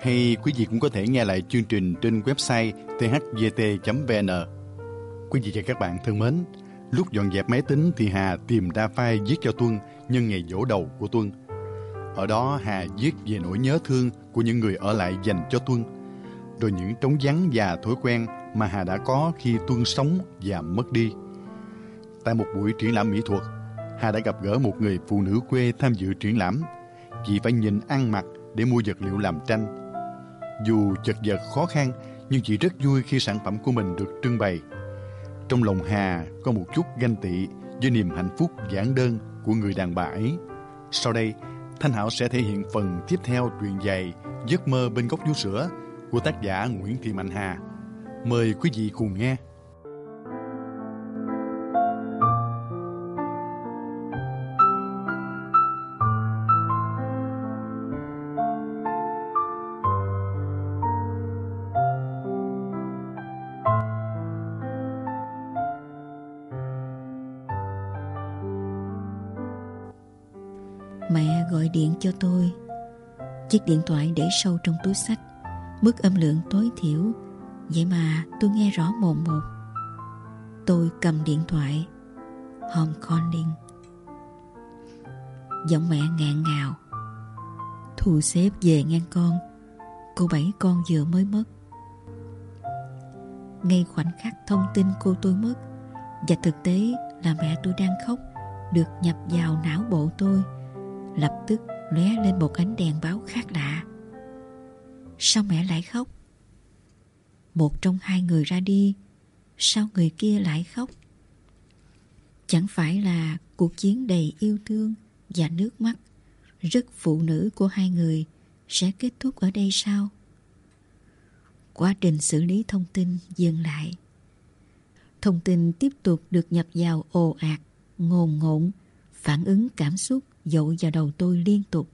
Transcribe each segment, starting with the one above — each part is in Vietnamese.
hay quý vị cũng có thể nghe lại chương trình trên website thvt.vn. Quý vị và các bạn thân mến, lúc dọn dẹp máy tính thì Hà tìm ra file viết cho Tuân nhân ngày dỗ đầu của Tuân. Ở đó Hà viết về nỗi nhớ thương của những người ở lại dành cho Tuân, rồi những trống vắng và thói quen mà Hà đã có khi Tuân sống và mất đi. Tại một buổi triển lãm mỹ thuật, Hà đã gặp gỡ một người phụ nữ quê tham dự triển lãm. Chị phải nhìn ăn mặc để mua vật liệu làm tranh. Dù chật vật khó khăn, nhưng chị rất vui khi sản phẩm của mình được trưng bày. Trong lòng Hà có một chút ganh tị với niềm hạnh phúc giản đơn của người đàn bà ấy. Sau đây, Thanh Hảo sẽ thể hiện phần tiếp theo truyện dài Giấc mơ bên gốc vú sữa của tác giả Nguyễn Thị Mạnh Hà. Mời quý vị cùng nghe. Chiếc điện thoại để sâu trong túi sách. Mức âm lượng tối thiểu. Vậy mà tôi nghe rõ mồn một. Tôi cầm điện thoại. Home calling Giọng mẹ ngạn ngào. Thu xếp về ngang con. Cô bảy con vừa mới mất. Ngay khoảnh khắc thông tin cô tôi mất, Và thực tế là mẹ tôi đang khóc, Được nhập vào não bộ tôi. Lập tức lóe lên một ánh đèn báo khác lạ. Sao mẹ lại khóc? Một trong hai người ra đi Sao người kia lại khóc? Chẳng phải là cuộc chiến đầy yêu thương và nước mắt Rất phụ nữ của hai người Sẽ kết thúc ở đây sao? Quá trình xử lý thông tin dừng lại. Thông tin tiếp tục được nhập vào ồ ạt, ngồn ngộn, phản ứng cảm xúc dội vào đầu tôi liên tục,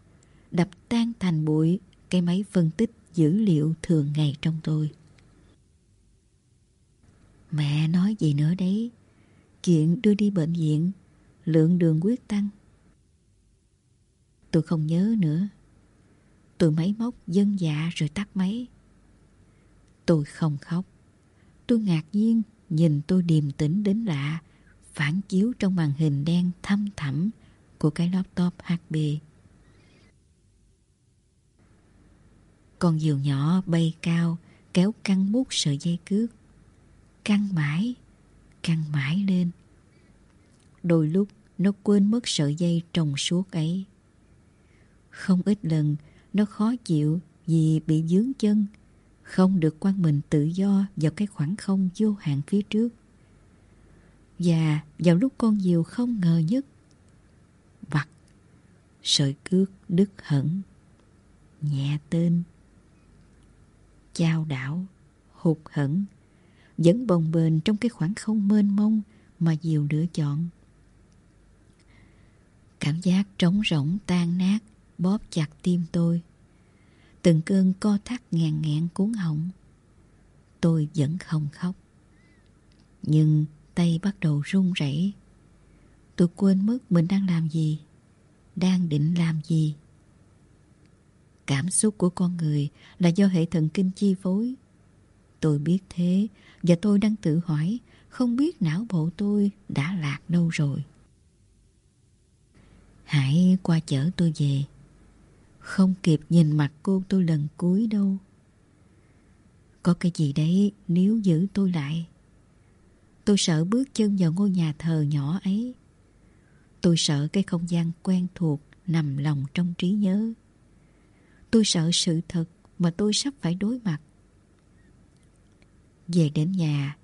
đập tan thành bụi cái máy phân tích dữ liệu thường ngày trong tôi. Mẹ nói gì nữa đấy? Chuyện đưa đi bệnh viện, lượng đường huyết tăng. Tôi không nhớ nữa. Tôi máy móc dân dạ rồi tắt máy. Tôi không khóc. Tôi ngạc nhiên nhìn tôi điềm tĩnh đến lạ, phản chiếu trong màn hình đen thâm thẳm của cái laptop HP. Con diều nhỏ bay cao, kéo căng mút sợi dây cước. Căng mãi, căng mãi lên. Đôi lúc nó quên mất sợi dây trồng suốt ấy. Không ít lần nó khó chịu vì bị dướng chân, không được quan mình tự do vào cái khoảng không vô hạn phía trước. Và vào lúc con diều không ngờ nhất, sợi cước đứt hẳn, nhẹ tên, chao đảo, hụt hẫng, vẫn bồng bềnh trong cái khoảng không mênh mông mà diều lựa chọn. Cảm giác trống rỗng tan nát bóp chặt tim tôi. Từng cơn co thắt ngàn ngẹn cuốn họng. Tôi vẫn không khóc. Nhưng tay bắt đầu run rẩy. Tôi quên mất mình đang làm gì, đang định làm gì. Cảm xúc của con người là do hệ thần kinh chi phối. Tôi biết thế, và tôi đang tự hỏi, không biết não bộ tôi đã lạc đâu rồi. Hãy qua chở tôi về. Không kịp nhìn mặt cô tôi lần cuối đâu. Có cái gì đấy nếu giữ tôi lại. Tôi sợ bước chân vào ngôi nhà thờ nhỏ ấy. Tôi sợ cái không gian quen thuộc nằm lòng trong trí nhớ. Tôi sợ sự thật mà tôi sắp phải đối mặt. Về đến nhà,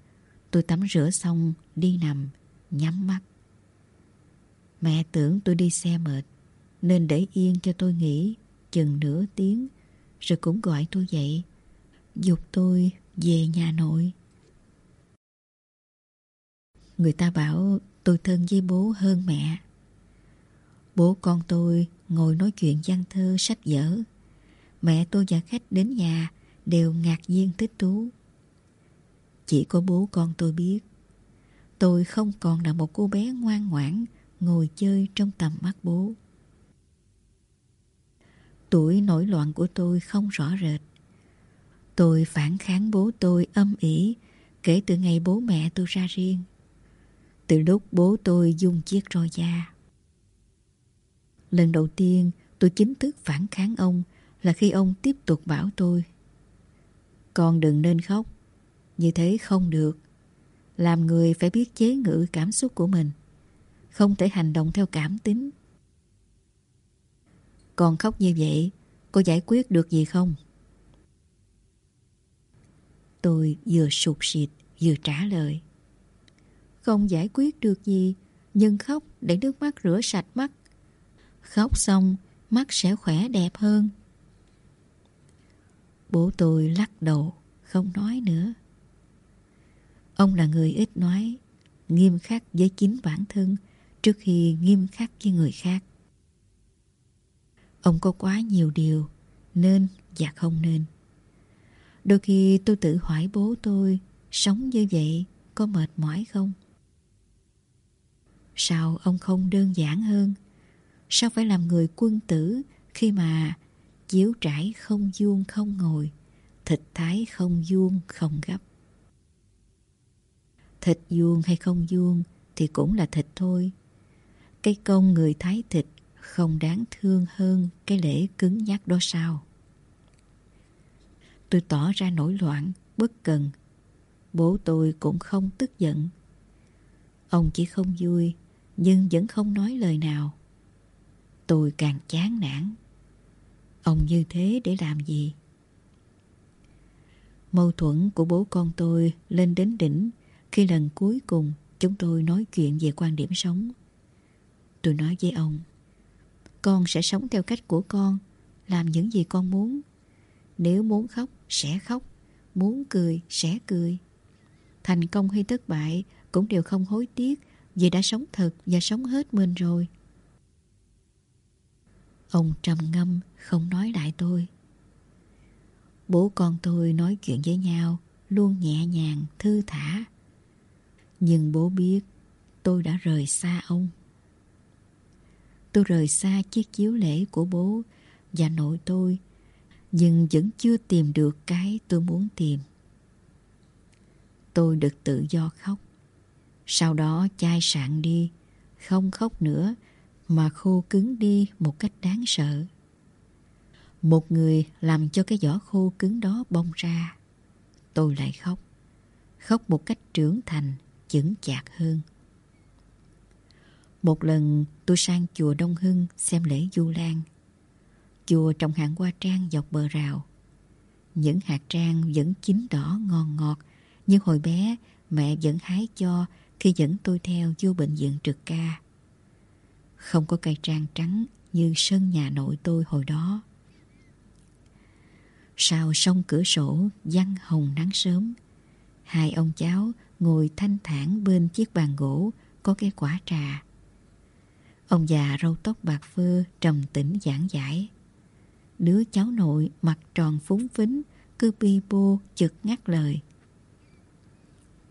tôi tắm rửa xong đi nằm, nhắm mắt. Mẹ tưởng tôi đi xe mệt, nên để yên cho tôi nghỉ chừng nửa tiếng rồi cũng gọi tôi dậy, dục tôi về nhà nội. Người ta bảo tôi thân với bố hơn mẹ. Bố con tôi ngồi nói chuyện văn thơ, sách vở. Mẹ tôi và khách đến nhà đều ngạc nhiên thích thú. Chỉ có bố con tôi biết, tôi không còn là một cô bé ngoan ngoãn ngồi chơi trong tầm mắt bố. Tuổi nổi loạn của tôi không rõ rệt. Tôi phản kháng bố tôi âm ỉ kể từ ngày bố mẹ tôi ra riêng. Từ lúc bố tôi dùng chiếc roi da. Lần đầu tiên tôi chính thức phản kháng ông là khi ông tiếp tục bảo tôi Con đừng nên khóc, như thế không được. Làm người phải biết chế ngự cảm xúc của mình, không thể hành động theo cảm tính. Con khóc như vậy, có giải quyết được gì không? Tôi vừa sụt sịt vừa trả lời. Không giải quyết được gì, nhưng khóc để nước mắt rửa sạch mắt. Khóc xong, mắt sẽ khỏe đẹp hơn. Bố tôi lắc đầu, không nói nữa. Ông là người ít nói, nghiêm khắc với chính bản thân trước khi nghiêm khắc với người khác. Ông có quá nhiều điều nên và không nên. Đôi khi tôi tự hỏi bố tôi sống như vậy có mệt mỏi không? Sao ông không đơn giản hơn? Sao phải làm người quân tử khi mà chiếu trải không vuông không ngồi, thịt thái không vuông không gấp? Thịt vuông hay không vuông thì cũng là thịt thôi. Cái công người thái thịt không đáng thương hơn cái lễ cứng nhắc đó sao? Tôi tỏ ra nổi loạn, bất cần. Bố tôi cũng không tức giận. Ông chỉ không vui, nhưng vẫn không nói lời nào. Tôi càng chán nản. Ông như thế để làm gì? Mâu thuẫn của bố con tôi lên đến đỉnh khi lần cuối cùng chúng tôi nói chuyện về quan điểm sống. Tôi nói với ông, con sẽ sống theo cách của con, làm những gì con muốn. Nếu muốn khóc, sẽ khóc, muốn cười, sẽ cười. Thành công hay thất bại cũng đều không hối tiếc vì đã sống thật và sống hết mình rồi. Ông trầm ngâm không nói lại tôi. Bố con tôi nói chuyện với nhau luôn nhẹ nhàng, thư thả. Nhưng bố biết tôi đã rời xa ông. Tôi rời xa chiếc chiếu lễ của bố và nội tôi, nhưng vẫn chưa tìm được cái tôi muốn tìm. Tôi được tự do khóc. Sau đó chai sạn đi, không khóc nữa mà khô cứng đi một cách đáng sợ. Một người làm cho cái vỏ khô cứng đó bong ra. Tôi lại khóc. Khóc một cách trưởng thành, chững chạc hơn. Một lần tôi sang chùa Đông Hưng xem lễ Du Lan. Chùa trồng hàng hoa trang dọc bờ rào. Những hạt trang vẫn chín đỏ ngon ngọt, như hồi bé mẹ vẫn hái cho khi dẫn tôi theo vô bệnh viện trực ca. Không có cây trang trắng như sân nhà nội tôi hồi đó. Sau sông cửa sổ văng hồng nắng sớm, hai ông cháu ngồi thanh thản bên chiếc bàn gỗ có cái quả trà. Ông già râu tóc bạc phơ trầm tĩnh giảng giải. Đứa cháu nội mặt tròn phúng phính cứ bi bô chực ngắt lời.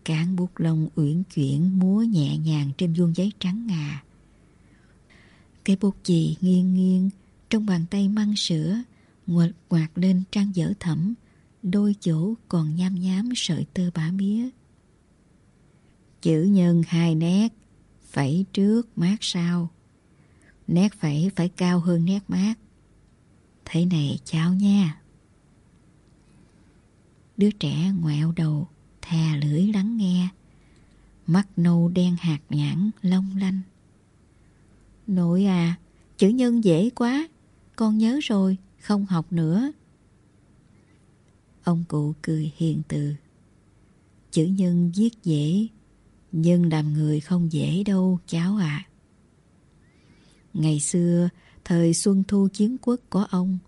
Cán bút lông uyển chuyển múa nhẹ nhàng trên vuông giấy trắng ngà. Cái bút chì nghiêng nghiêng trong bàn tay măng sữa ngoặt quạt lên trang dở thẩm đôi chỗ còn nham nhám sợi tơ bả mía. Chữ nhân hai nét, phẩy trước mát sau. Nét phẩy phải cao hơn nét mát. Thế này cháu nha. Đứa trẻ ngoẹo đầu, thè lưỡi lắng nghe. Mắt nâu đen hạt nhãn, long lanh. Nội à, chữ nhân dễ quá, con nhớ rồi, không học nữa. Ông cụ cười hiền từ. Chữ nhân viết dễ, nhưng làm người không dễ đâu cháu ạ. À. Ngày xưa, thời xuân thu chiến quốc có ông.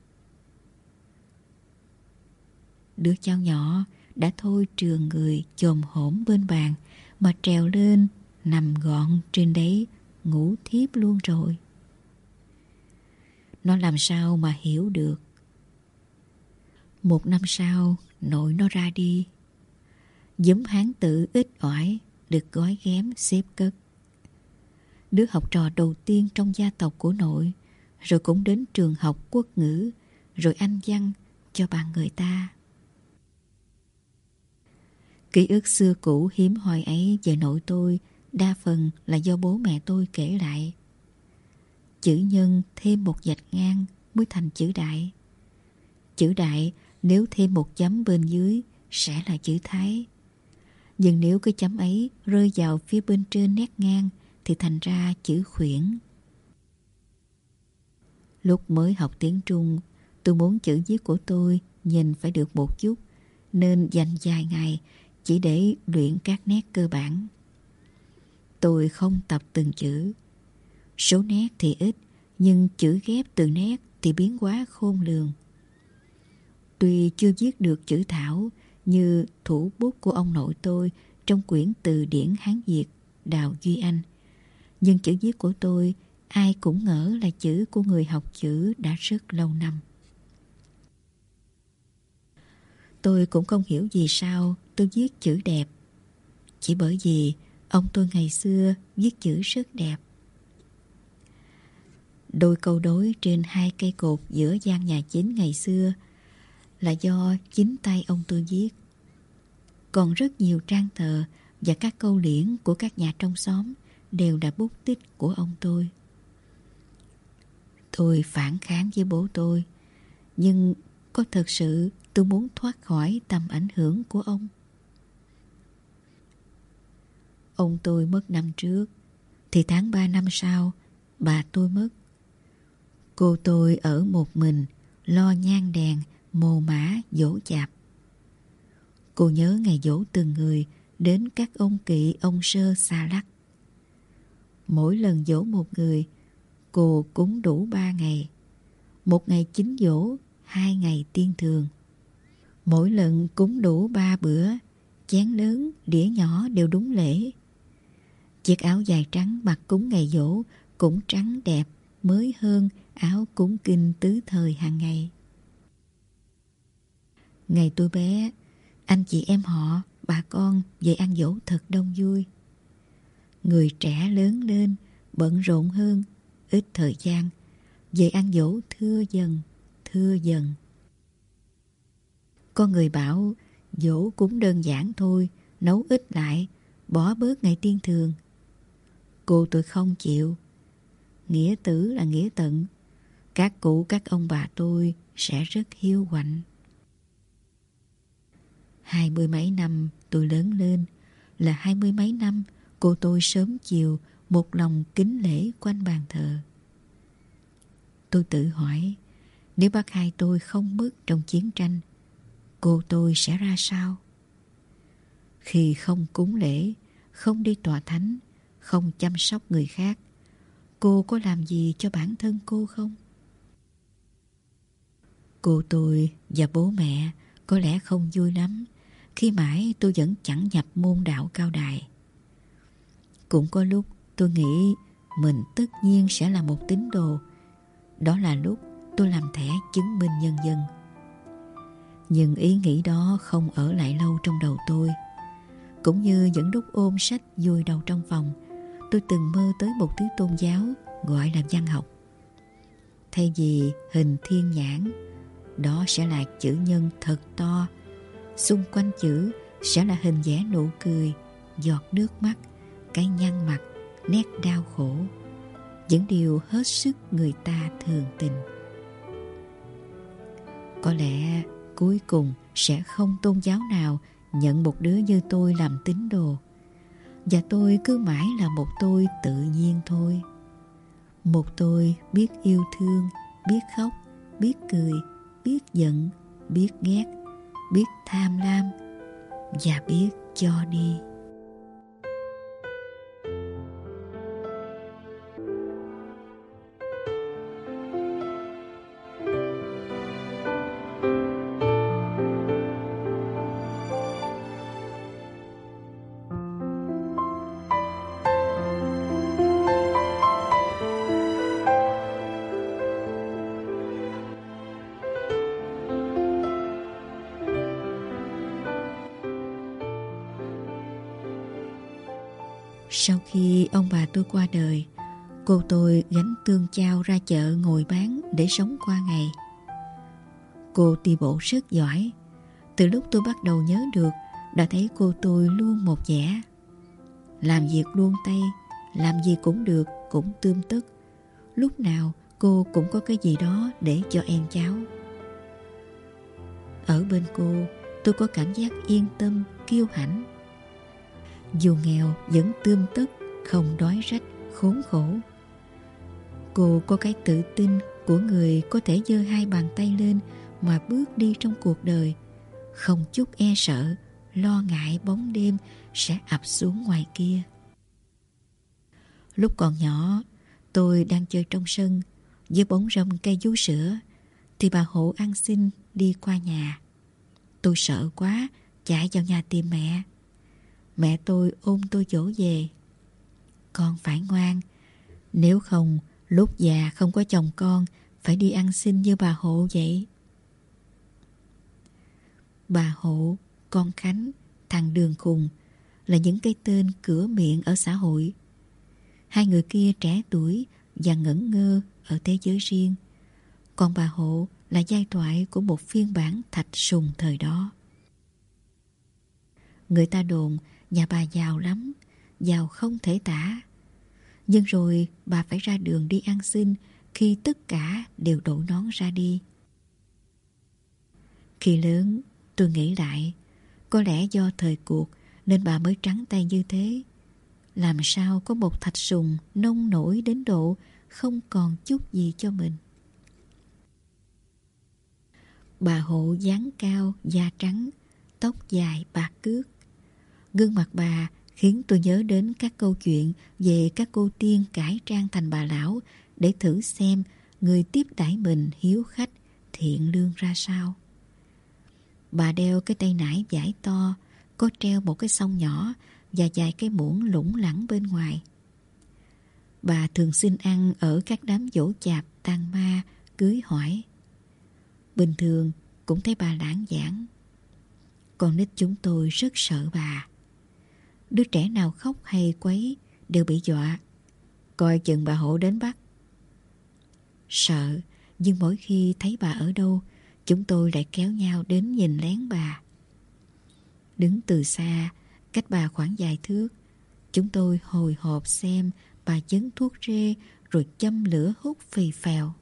đứa cháu nhỏ đã thôi trường người chồm hổm bên bàn mà trèo lên nằm gọn trên đấy ngủ thiếp luôn rồi. Nó làm sao mà hiểu được. Một năm sau, nội nó ra đi. Giấm hán tử ít ỏi được gói ghém xếp cất. Đứa học trò đầu tiên trong gia tộc của nội, rồi cũng đến trường học quốc ngữ, rồi anh văn cho bà người ta. Ký ức xưa cũ hiếm hoi ấy về nội tôi đa phần là do bố mẹ tôi kể lại. Chữ nhân thêm một dạch ngang mới thành chữ đại. Chữ đại nếu thêm một chấm bên dưới sẽ là chữ thái. Nhưng nếu cái chấm ấy rơi vào phía bên trên nét ngang thì thành ra chữ khuyển. Lúc mới học tiếng Trung, tôi muốn chữ viết của tôi nhìn phải được một chút, nên dành vài ngày chỉ để luyện các nét cơ bản. Tôi không tập từng chữ. Số nét thì ít, nhưng chữ ghép từ nét thì biến quá khôn lường. Tuy chưa viết được chữ thảo như thủ bút của ông nội tôi trong quyển từ điển Hán Việt Đào Duy Anh, nhưng chữ viết của tôi ai cũng ngỡ là chữ của người học chữ đã rất lâu năm. Tôi cũng không hiểu vì sao tôi viết chữ đẹp. Chỉ bởi vì ông tôi ngày xưa viết chữ rất đẹp. Đôi câu đối trên hai cây cột giữa gian nhà chính ngày xưa là do chính tay ông tôi viết. Còn rất nhiều trang tờ và các câu liễn của các nhà trong xóm đều là bút tích của ông tôi. Tôi phản kháng với bố tôi, nhưng có thật sự tôi muốn thoát khỏi tầm ảnh hưởng của ông. Ông tôi mất năm trước, thì tháng 3 năm sau, bà tôi mất. Cô tôi ở một mình, lo nhang đèn, mồ mã, dỗ chạp. Cô nhớ ngày dỗ từng người đến các ông kỵ ông sơ xa lắc. Mỗi lần dỗ một người, cô cúng đủ ba ngày. Một ngày chính dỗ, hai ngày tiên thường. Mỗi lần cúng đủ ba bữa, chén lớn, đĩa nhỏ đều đúng lễ. Chiếc áo dài trắng mặc cúng ngày dỗ cũng trắng đẹp, mới hơn áo cúng kinh tứ thời hàng ngày. Ngày tôi bé, anh chị em họ, bà con về ăn dỗ thật đông vui. Người trẻ lớn lên, bận rộn hơn, ít thời gian, về ăn dỗ thưa dần, thưa dần. Có người bảo dỗ cũng đơn giản thôi, nấu ít lại, bỏ bớt ngày tiên thường. Cô tôi không chịu. Nghĩa tử là nghĩa tận. Các cụ các ông bà tôi sẽ rất hiu quạnh. Hai mươi mấy năm tôi lớn lên là hai mươi mấy năm cô tôi sớm chiều một lòng kính lễ quanh bàn thờ. Tôi tự hỏi nếu bác hai tôi không mất trong chiến tranh cô tôi sẽ ra sao? Khi không cúng lễ, không đi tòa thánh, không chăm sóc người khác, cô có làm gì cho bản thân cô không? Cô tôi và bố mẹ có lẽ không vui lắm khi mãi tôi vẫn chẳng nhập môn đạo cao đài. Cũng có lúc tôi nghĩ mình tất nhiên sẽ là một tín đồ. Đó là lúc tôi làm thẻ chứng minh nhân dân. Nhưng ý nghĩ đó không ở lại lâu trong đầu tôi. Cũng như những lúc ôm sách vui đầu trong phòng, tôi từng mơ tới một thứ tôn giáo gọi là văn học. Thay vì hình thiên nhãn, đó sẽ là chữ nhân thật to. Xung quanh chữ sẽ là hình vẽ nụ cười, giọt nước mắt, cái nhăn mặt, nét đau khổ. Những điều hết sức người ta thường tình. Có lẽ cuối cùng sẽ không tôn giáo nào nhận một đứa như tôi làm tín đồ. Và tôi cứ mãi là một tôi tự nhiên thôi. Một tôi biết yêu thương, biết khóc, biết cười, biết giận, biết ghét, biết tham lam và biết cho đi. Tôi qua đời, cô tôi gánh tương chao ra chợ ngồi bán để sống qua ngày. Cô đi bộ rất giỏi. Từ lúc tôi bắt đầu nhớ được, đã thấy cô tôi luôn một vẻ. Làm việc luôn tay, làm gì cũng được, cũng tươm tất. Lúc nào cô cũng có cái gì đó để cho em cháu. Ở bên cô, tôi có cảm giác yên tâm, kiêu hãnh. Dù nghèo vẫn tươm tất, không đói rách, khốn khổ. Cô có cái tự tin của người có thể giơ hai bàn tay lên mà bước đi trong cuộc đời, không chút e sợ, lo ngại bóng đêm sẽ ập xuống ngoài kia. Lúc còn nhỏ, tôi đang chơi trong sân dưới bóng râm cây vú sữa thì bà hộ ăn xin đi qua nhà. Tôi sợ quá, chạy vào nhà tìm mẹ. Mẹ tôi ôm tôi dỗ về. Con phải ngoan, nếu không lúc già không có chồng con phải đi ăn xin như bà hộ vậy. Bà hộ, con Khánh, thằng Đường Khùng là những cái tên cửa miệng ở xã hội. Hai người kia trẻ tuổi và ngẩn ngơ ở thế giới riêng. Còn bà Hộ là giai thoại của một phiên bản thạch sùng thời đó. Người ta đồn nhà bà giàu lắm, giàu không thể tả. Nhưng rồi bà phải ra đường đi ăn xin khi tất cả đều đổ nón ra đi. Khi lớn, tôi nghĩ lại, có lẽ do thời cuộc nên bà mới trắng tay như thế. Làm sao có một thạch sùng nông nổi đến độ không còn chút gì cho mình. Bà hộ dáng cao, da trắng, tóc dài bạc cước. Gương mặt bà khiến tôi nhớ đến các câu chuyện về các cô tiên cải trang thành bà lão để thử xem người tiếp đãi mình hiếu khách, thiện lương ra sao. Bà đeo cái tay nải giải to, có treo một cái song nhỏ và vài cái muỗng lủng lẳng bên ngoài. Bà thường xin ăn ở các đám dỗ chạp, tang ma, cưới hỏi. Bình thường cũng thấy bà lãng giảng. Con nít chúng tôi rất sợ bà. Đứa trẻ nào khóc hay quấy đều bị dọa. Coi chừng bà hộ đến bắt. Sợ, nhưng mỗi khi thấy bà ở đâu, chúng tôi lại kéo nhau đến nhìn lén bà. Đứng từ xa, cách bà khoảng vài thước, chúng tôi hồi hộp xem bà chấn thuốc rê rồi châm lửa hút phì phèo.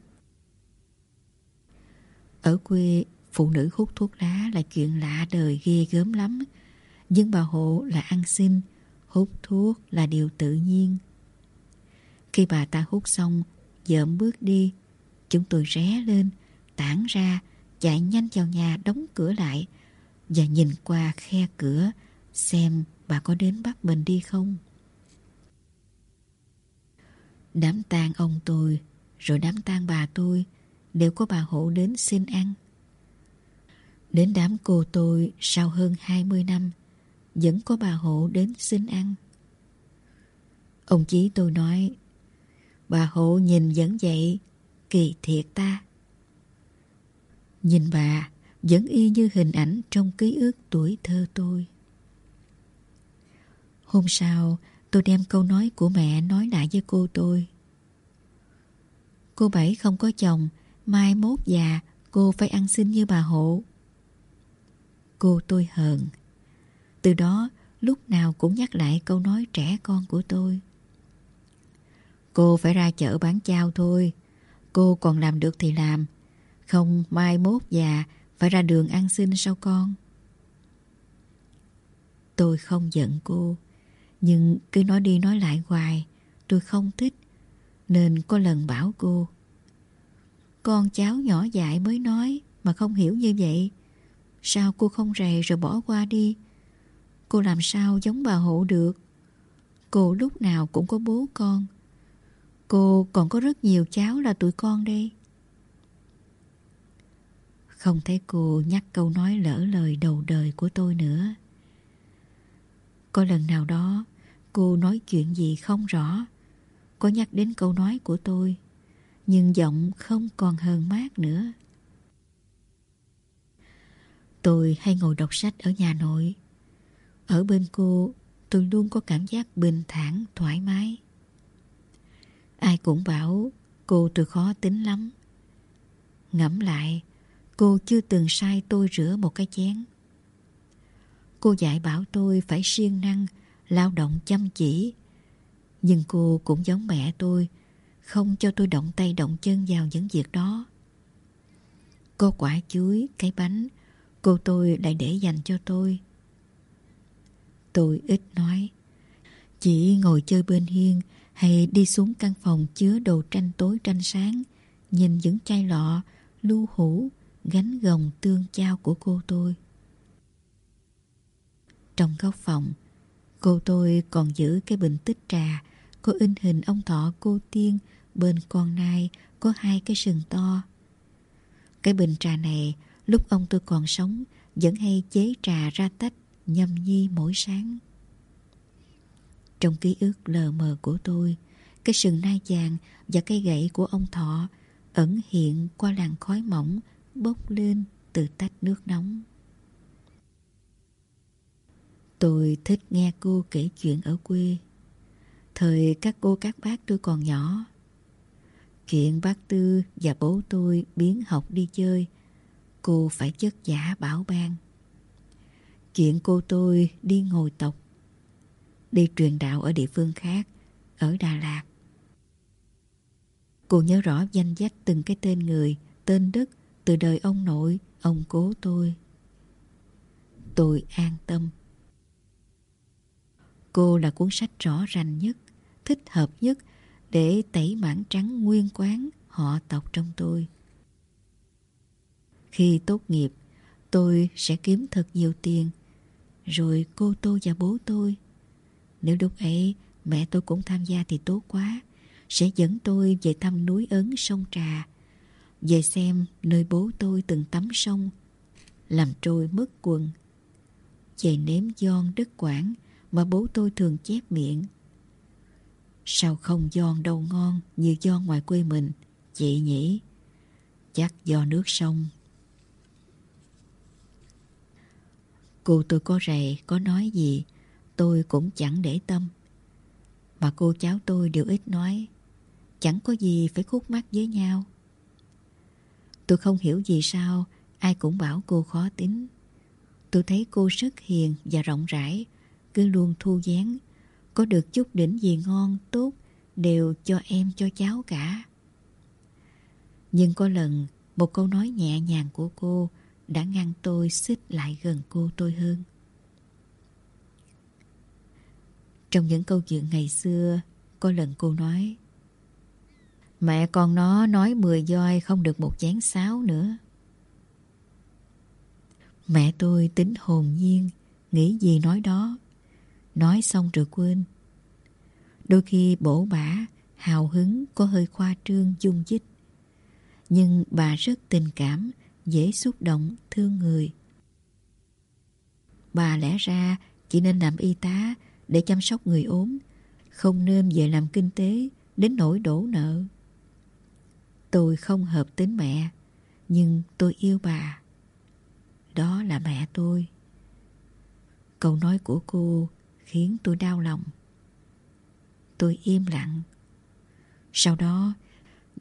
Ở quê, phụ nữ hút thuốc lá là chuyện lạ đời ghê gớm lắm. Nhưng bà hộ là ăn xin, hút thuốc là điều tự nhiên. Khi bà ta hút xong, dợm bước đi, chúng tôi ré lên, tản ra, chạy nhanh vào nhà đóng cửa lại và nhìn qua khe cửa xem bà có đến bắt mình đi không. Đám tang ông tôi Rồi đám tang bà tôi Đều có bà hộ đến xin ăn Đến đám cô tôi Sau hơn 20 năm vẫn có bà hộ đến xin ăn Ông chí tôi nói Bà hộ nhìn vẫn vậy Kỳ thiệt ta Nhìn bà Vẫn y như hình ảnh Trong ký ức tuổi thơ tôi Hôm sau Tôi đem câu nói của mẹ nói lại với cô tôi. Cô Bảy không có chồng, mai mốt già cô phải ăn xin như bà hộ. Cô tôi hờn. Từ đó, lúc nào cũng nhắc lại câu nói trẻ con của tôi. Cô phải ra chợ bán chao thôi. Cô còn làm được thì làm. Không mai mốt già phải ra đường ăn xin sao con? Tôi không giận cô. Nhưng cứ nói đi nói lại hoài, Tôi không thích, Nên có lần bảo cô, Con cháu nhỏ dại mới nói Mà không hiểu như vậy Sao cô không rè rồi bỏ qua đi Cô làm sao giống bà hộ được? Cô lúc nào cũng có bố con. Cô còn có rất nhiều cháu là tụi con đây. Không thấy cô nhắc câu nói lỡ lời đầu đời của tôi nữa. Có lần nào đó, cô nói chuyện gì không rõ, Có nhắc đến câu nói của tôi, Nhưng giọng không còn hờn mát nữa. Tôi hay ngồi đọc sách ở nhà nội. Ở bên cô tôi luôn có cảm giác bình thản, thoải mái. Ai cũng bảo cô tôi khó tính lắm. Ngẫm lại, cô chưa từng sai tôi rửa một cái chén. Cô dạy bảo tôi phải siêng năng, lao động chăm chỉ. Nhưng cô cũng giống mẹ tôi, không cho tôi động tay động chân vào những việc đó. Cô quả chuối, cái bánh, cô tôi lại để dành cho tôi. Tôi ít nói. Chỉ ngồi chơi bên hiên hay đi xuống căn phòng chứa đồ tranh tối tranh sáng, nhìn những chai lọ, lưu hũ, gánh gồng tương trao của cô tôi. Trong góc phòng, cô tôi còn giữ cái bình tích trà, có in hình ông thọ cô tiên, bên con nai có hai cái sừng to. Cái bình trà này, lúc ông tôi còn sống, vẫn hay chế trà ra tách, nhâm nhi mỗi sáng. Trong ký ức lờ mờ của tôi, cái sừng nai vàng và cây gậy của ông thọ ẩn hiện qua làn khói mỏng bốc lên từ tách nước nóng. Tôi thích nghe cô kể chuyện ở quê. Thời các cô các bác tôi còn nhỏ. Chuyện bác Tư và bố tôi biến học đi chơi, cô phải chất giả bảo ban. Chuyện cô tôi đi ngồi tộc, đi truyền đạo ở địa phương khác, ở Đà Lạt. Cô nhớ rõ danh sách từng cái tên người, tên đất từ đời ông nội, ông cố tôi. Tôi an tâm. Cô là cuốn sách rõ ràng nhất, thích hợp nhất để tẩy mảng trắng nguyên quán họ tộc trong tôi. Khi tốt nghiệp, tôi sẽ kiếm thật nhiều tiền, rồi cô tôi và bố tôi. Nếu lúc ấy mẹ tôi cũng tham gia thì tốt quá, sẽ dẫn tôi về thăm núi ấn sông Trà, về xem nơi bố tôi từng tắm sông, làm trôi mất quần, về nếm giòn đất quảng mà bố tôi thường chép miệng. Sao không giòn đâu ngon như giòn ngoài quê mình, chị nhỉ? Chắc do nước sông. Cô tôi có rầy, có nói gì, tôi cũng chẳng để tâm. Mà cô cháu tôi đều ít nói, chẳng có gì phải khúc mắc với nhau. Tôi không hiểu gì sao ai cũng bảo cô khó tính. Tôi thấy cô rất hiền và rộng rãi, cứ luôn thu gián Có được chút đỉnh gì ngon, tốt, đều cho em cho cháu cả. Nhưng có lần, một câu nói nhẹ nhàng của cô đã ngăn tôi xích lại gần cô tôi hơn. Trong những câu chuyện ngày xưa, có lần cô nói Mẹ con nó nói mười roi không được một chén sáo nữa. Mẹ tôi tính hồn nhiên, nghĩ gì nói đó. Nói xong rồi quên. Đôi khi bổ bả, hào hứng, có hơi khoa trương, dung dích. Nhưng bà rất tình cảm, dễ xúc động, thương người. Bà lẽ ra chỉ nên làm y tá để chăm sóc người ốm, không nên về làm kinh tế đến nỗi đổ nợ. Tôi không hợp tính mẹ, nhưng tôi yêu bà. Đó là mẹ tôi. Câu nói của cô khiến tôi đau lòng. Tôi im lặng. Sau đó,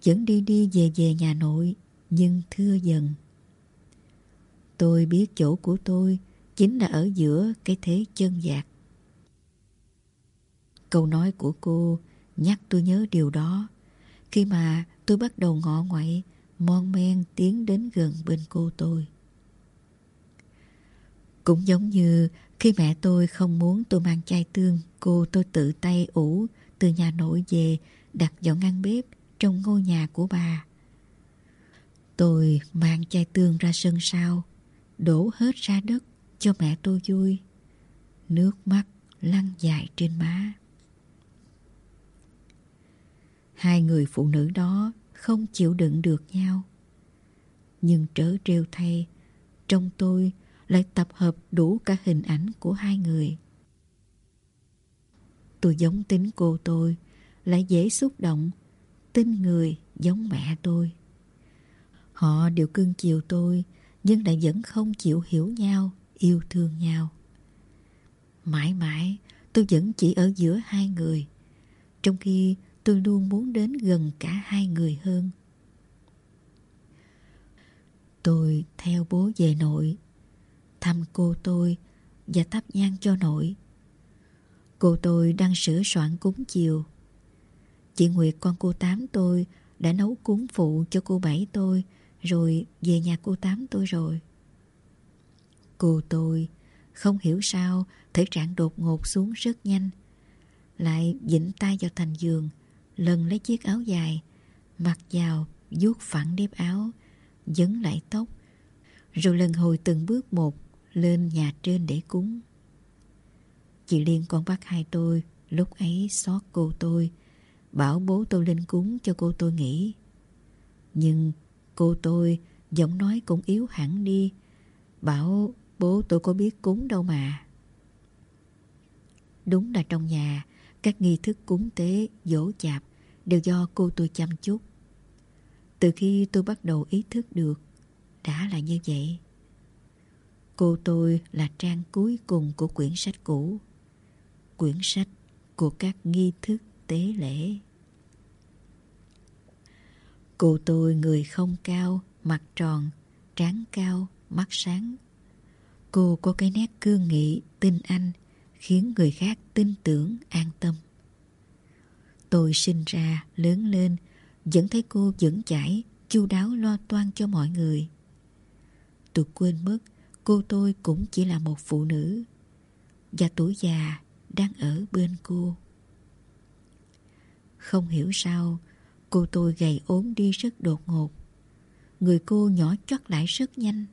vẫn đi đi về về nhà nội, nhưng thưa dần. Tôi biết chỗ của tôi chính là ở giữa cái thế chân dạc. Câu nói của cô nhắc tôi nhớ điều đó khi mà tôi bắt đầu ngọ ngoại, mon men tiến đến gần bên cô tôi. Cũng giống như khi mẹ tôi không muốn tôi mang chai tương, cô tôi tự tay ủ từ nhà nội về đặt vào ngăn bếp trong ngôi nhà của bà. Tôi mang chai tương ra sân sau, đổ hết ra đất cho mẹ tôi vui. Nước mắt lăn dài trên má. Hai người phụ nữ đó không chịu đựng được nhau. Nhưng trớ trêu thay, trong tôi lại tập hợp đủ cả hình ảnh của hai người. Tôi giống tính cô tôi, lại dễ xúc động, tin người giống mẹ tôi. Họ đều cưng chiều tôi, nhưng lại vẫn không chịu hiểu nhau, yêu thương nhau. Mãi mãi, tôi vẫn chỉ ở giữa hai người, trong khi tôi luôn muốn đến gần cả hai người hơn. Tôi theo bố về nội, thăm cô tôi và thắp nhang cho nội. Cô tôi đang sửa soạn cúng chiều. Chị Nguyệt con cô Tám tôi đã nấu cúng phụ cho cô Bảy tôi rồi về nhà cô Tám tôi rồi. Cô tôi không hiểu sao thể trạng đột ngột xuống rất nhanh. Lại dĩnh tay vào thành giường, lần lấy chiếc áo dài, mặc vào, vuốt phẳng đếp áo, dấn lại tóc, rồi lần hồi từng bước một lên nhà trên để cúng. Chị Liên con bác hai tôi lúc ấy xót cô tôi, bảo bố tôi lên cúng cho cô tôi nghỉ. Nhưng cô tôi giọng nói cũng yếu hẳn đi, bảo bố tôi có biết cúng đâu mà. Đúng là trong nhà, các nghi thức cúng tế, dỗ chạp đều do cô tôi chăm chút. Từ khi tôi bắt đầu ý thức được, đã là như vậy. Cô tôi là trang cuối cùng của quyển sách cũ. Quyển sách của các nghi thức tế lễ. Cô tôi người không cao, mặt tròn, trán cao, mắt sáng. Cô có cái nét cương nghị, tin anh, khiến người khác tin tưởng, an tâm. Tôi sinh ra, lớn lên, vẫn thấy cô vững chãi, chu đáo lo toan cho mọi người. Tôi quên mất cô tôi cũng chỉ là một phụ nữ và tuổi già đang ở bên cô. Không hiểu sao, cô tôi gầy ốm đi rất đột ngột. Người cô nhỏ chót lại rất nhanh.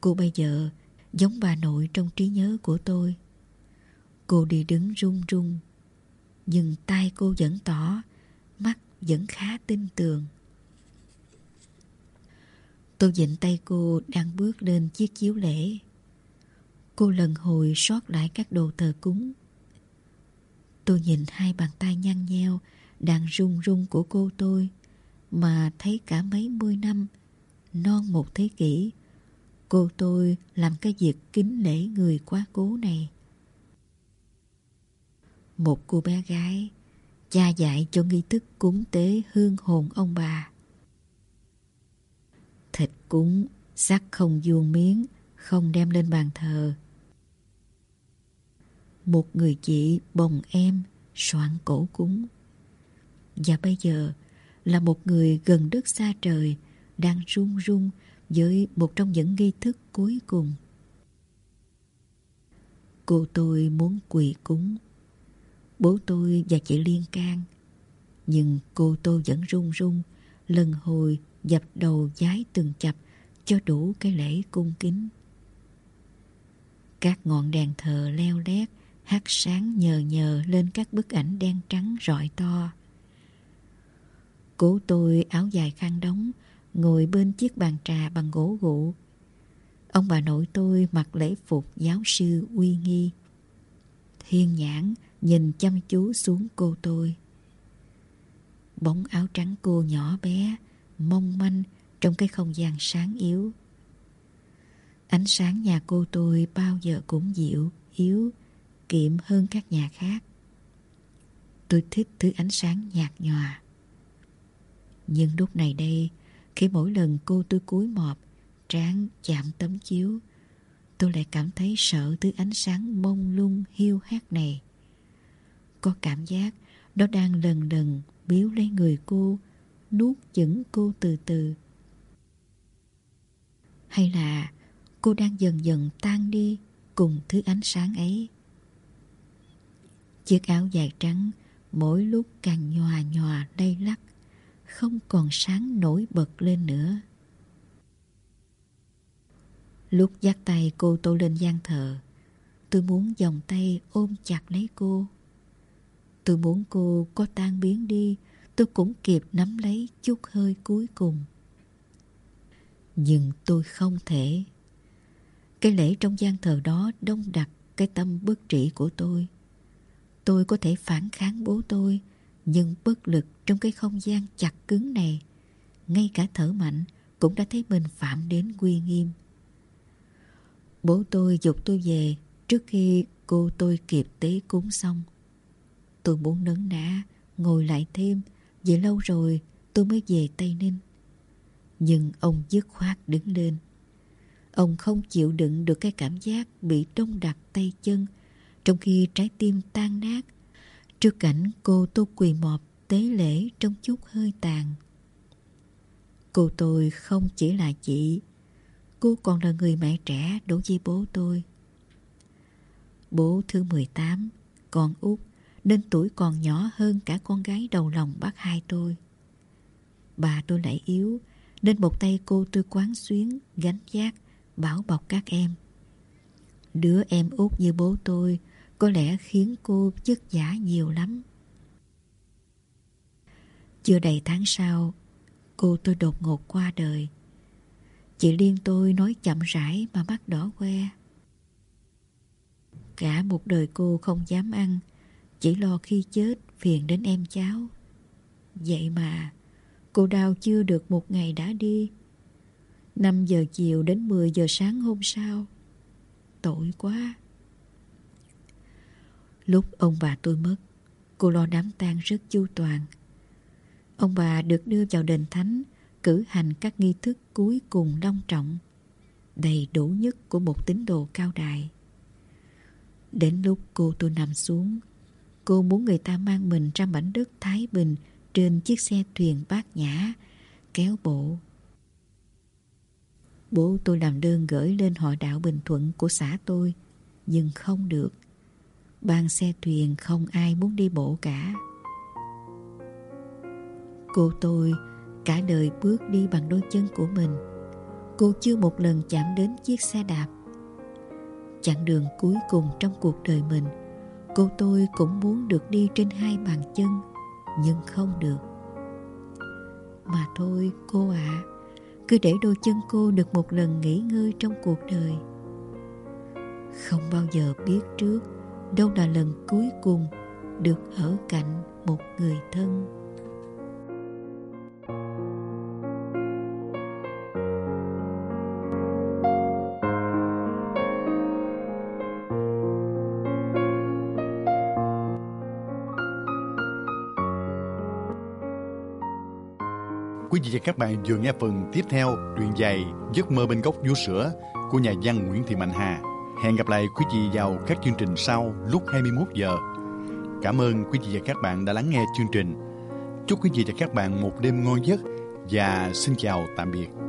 Cô bây giờ giống bà nội trong trí nhớ của tôi. Cô đi đứng run run, nhưng tay cô vẫn tỏ, mắt vẫn khá tin tường. Tôi dịnh tay cô đang bước lên chiếc chiếu lễ. Cô lần hồi sót lại các đồ thờ cúng. Tôi nhìn hai bàn tay nhăn nheo đang run run của cô tôi mà thấy cả mấy mươi năm, non một thế kỷ, cô tôi làm cái việc kính lễ người quá cố này. Một cô bé gái, cha dạy cho nghi thức cúng tế hương hồn ông bà. Thịt cúng, sắc không vuông miếng, không đem lên bàn thờ. Một người chị bồng em, soạn cổ cúng. Và bây giờ là một người gần đất xa trời, đang run run với một trong những nghi thức cuối cùng. Cô tôi muốn quỳ cúng. Bố tôi và chị Liên can. Nhưng cô tôi vẫn run run, lần hồi dập đầu giái từng chập cho đủ cái lễ cung kính. Các ngọn đèn thờ leo lét, hát sáng nhờ nhờ lên các bức ảnh đen trắng rọi to. Cố tôi áo dài khăn đóng, ngồi bên chiếc bàn trà bằng gỗ gụ. Ông bà nội tôi mặc lễ phục giáo sư uy nghi. Thiên nhãn nhìn chăm chú xuống cô tôi. Bóng áo trắng cô nhỏ bé, mong manh trong cái không gian sáng yếu. Ánh sáng nhà cô tôi bao giờ cũng dịu, yếu, kiệm hơn các nhà khác. Tôi thích thứ ánh sáng nhạt nhòa. Nhưng lúc này đây, khi mỗi lần cô tôi cúi mọp, trán chạm tấm chiếu, tôi lại cảm thấy sợ thứ ánh sáng mông lung hiu hắt này. Có cảm giác nó đang lần lần biếu lấy người cô, nuốt chửng cô từ từ. Hay là cô đang dần dần tan đi cùng thứ ánh sáng ấy. Chiếc áo dài trắng mỗi lúc càng nhòa nhòa lay lắc không còn sáng nổi bật lên nữa. Lúc dắt tay cô tô lên gian thờ, tôi muốn vòng tay ôm chặt lấy cô. Tôi muốn cô có tan biến đi, tôi cũng kịp nắm lấy chút hơi cuối cùng. Nhưng tôi không thể. Cái lễ trong gian thờ đó đông đặc cái tâm bất trị của tôi. Tôi có thể phản kháng bố tôi, nhưng bất lực trong cái không gian chặt cứng này, ngay cả thở mạnh cũng đã thấy mình phạm đến quy nghiêm. Bố tôi dục tôi về trước khi cô tôi kịp tế cúng xong. Tôi muốn nấn nã, ngồi lại thêm, vì lâu rồi tôi mới về Tây Ninh. Nhưng ông dứt khoát đứng lên. Ông không chịu đựng được cái cảm giác bị đông đặt tay chân trong khi trái tim tan nát trước cảnh cô tôi quỳ mọp tế lễ trong chút hơi tàn. Cô tôi không chỉ là chị, cô còn là người mẹ trẻ đối với bố tôi. Bố thứ 18, con út, nên tuổi còn nhỏ hơn cả con gái đầu lòng bác hai tôi. Bà tôi lại yếu, nên một tay cô tôi quán xuyến, gánh giác, bảo bọc các em. Đứa em út như bố tôi có lẽ khiến cô vất vả nhiều lắm. Chưa đầy tháng sau, cô tôi đột ngột qua đời. Chị Liên tôi nói chậm rãi mà mắt đỏ que. Cả một đời cô không dám ăn, chỉ lo khi chết phiền đến em cháu. Vậy mà, cô đau chưa được một ngày đã đi. 5 giờ chiều đến 10 giờ sáng hôm sau. Tội quá. Lúc ông bà tôi mất, cô lo đám tang rất chu toàn. Ông bà được đưa vào đền thánh, cử hành các nghi thức cuối cùng long trọng, đầy đủ nhất của một tín đồ cao đại Đến lúc cô tôi nằm xuống, cô muốn người ta mang mình ra mảnh đất Thái Bình trên chiếc xe thuyền bát nhã, kéo bộ. Bố tôi làm đơn gửi lên hội đạo Bình Thuận của xã tôi, nhưng không được. Ban xe thuyền không ai muốn đi bộ cả. Cô tôi cả đời bước đi bằng đôi chân của mình. Cô chưa một lần chạm đến chiếc xe đạp. Chặng đường cuối cùng trong cuộc đời mình, cô tôi cũng muốn được đi trên hai bàn chân, nhưng không được. Mà thôi cô ạ, à, cứ để đôi chân cô được một lần nghỉ ngơi trong cuộc đời. Không bao giờ biết trước đâu là lần cuối cùng được ở cạnh một người thân các bạn vừa nghe phần tiếp theo truyện dài Giấc mơ bên gốc vú sữa của nhà văn Nguyễn Thị Mạnh Hà. Hẹn gặp lại quý vị vào các chương trình sau lúc 21 giờ. Cảm ơn quý vị và các bạn đã lắng nghe chương trình. Chúc quý vị và các bạn một đêm ngon giấc và xin chào tạm biệt.